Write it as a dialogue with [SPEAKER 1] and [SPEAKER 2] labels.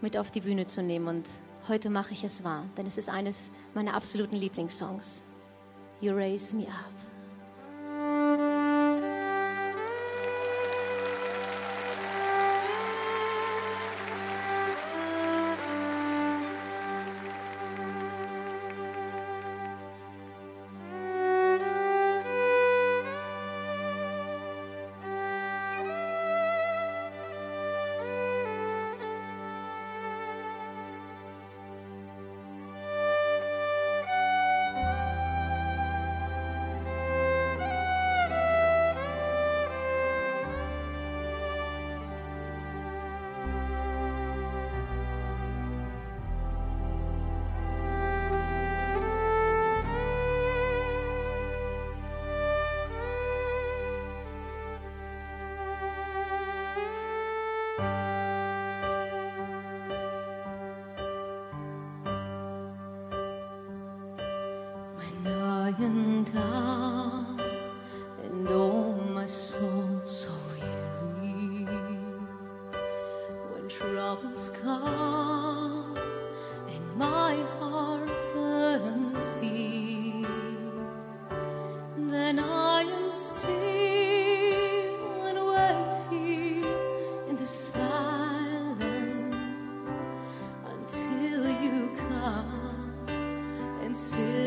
[SPEAKER 1] mit auf die Bühne zu nehmen. Und heute mache ich es wahr, denn es ist eines meiner absoluten Lieblingssongs. You raise me up. and down, and all my soul so weary. When troubles come, and my heart burns me, then I am still and waiting in the silence until you come and sit.